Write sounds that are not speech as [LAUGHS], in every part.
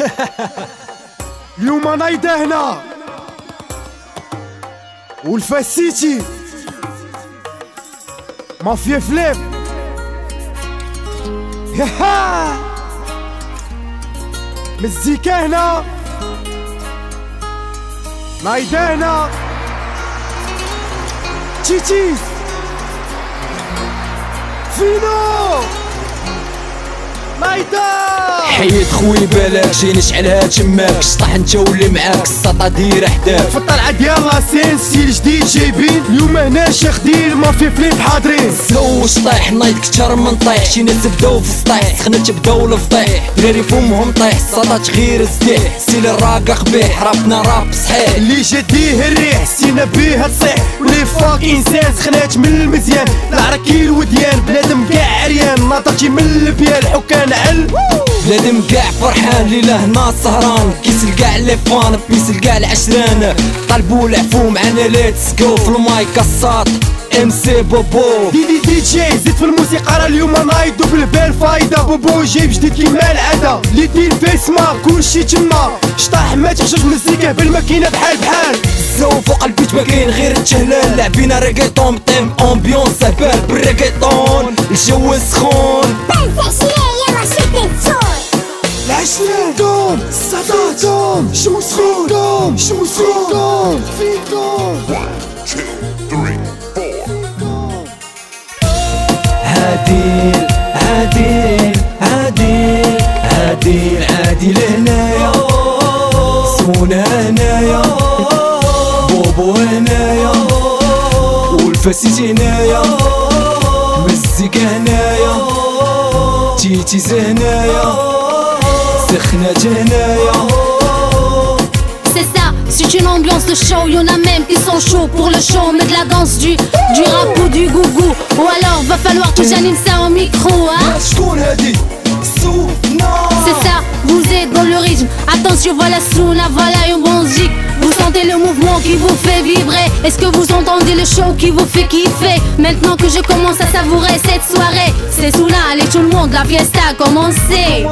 [LAUGHS] اليوم نايدة هنا والفاسيتي. مافيا فليب. مزيكا هنا. نايدة هنا تشيتيز فينو. نايدة حيد خوي بالك جي نشعلها تماك شطح انت واللي معاك السطا دير حداك. في الطلعة ديال لاسين ستيل جديد جايبين. اليوم هنا شاخدين ما في فليب حاضرين. زوج طيح نايض كتر من طيح شي ناس بداو في السطيح سخنت بداو الفضيح دراري فمهم طيح السطات غير زديح سيل الراقة قبيح رابنا راب صحيح. اللي جديه الريح سينا بيها تصيح ولي فاك إنسان سخنات من المزيان. العراكي الوديان بنادم كاع عريان. ناطرتي من البيان حكان عل بنادم كاع فرحان ليلة هنا سهران. كيسل كاع لي فان بيسل كاع العشران. طلبوا العفو معانا ليتس جو في المايك الساط ام سي بوبو. دي دي دي جي زيد في الموسيقى راه اليوم نايضو بالبال فايدة. بوبو جايب جديد كيما العادة. اللي دير فيسما كلشي تما. شطاح ما تخشوش مزيكا بالماكينة بحال بحال. زو فوق البيت ما كاين غير التهلال لاعبين ريغيتون طيم امبيونس سبال بالريغيتون الجو سخون. العشرين دوم السبعة دوم شو سخون دوم شو سخون دوم في دوم عادل عادل عادل عادل عادل هنايا سونا هنايا بوبو هنايا والفاسيت هنايا مزيكا هنايا تيتيز هنايا C'est ça, c'est une ambiance de show, y'en a même qui sont chauds pour le show, mais de la danse du, du rap ou du gougou. Ou alors va falloir que j'anime ça en micro, hein C'est ça, vous êtes dans le rythme, attention voilà Souna, voilà une musique. Vous sentez le mouvement qui vous fait vibrer Est-ce que vous entendez le show qui vous fait kiffer? Maintenant que je commence à savourer cette soirée C'est Souna, allez tout le monde, la fiesta a commencé.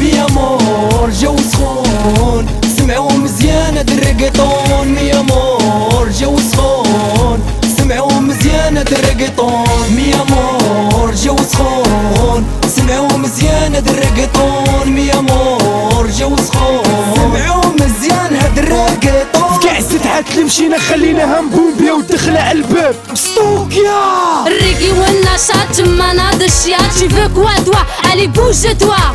مي امور جو سخون. سمعوا مزيان هاد الريغيتون. مي امور جو سخون. سمعوا مزيان هاد الريغيتون. مي امور جو سخون. سمعوا مزيان هاد الريغيتون. مي امور جو سخون. سمعوا مزيان هاد الريغيتون. كاع السدحات اللي مشينا خليناها مبوبيا ودخل على الباب. ستوكيا! Ricky Wenasha, tu chia. Tu veux quoi, toi? Allez.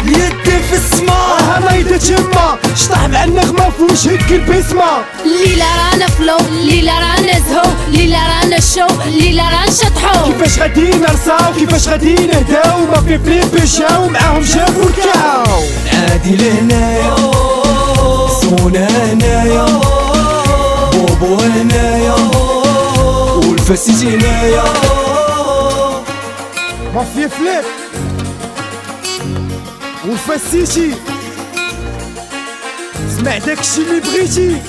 يدي في السما راها نايدة تما شطح مع النغمة في وجهك البسمة ليلا رانا فلو ليلا رانا زهو ليلا رانا شو ليلا رانا شطحو كيفاش غادي نرساو كيفاش غادي نهداو ما في بليب جاو معاهم جابو الكاو عادل هنايا سونا هنايا بوبو هنايا والفاسيت هنايا مافيا فليب والفاسيتي سمع داكشي اللي بغيتي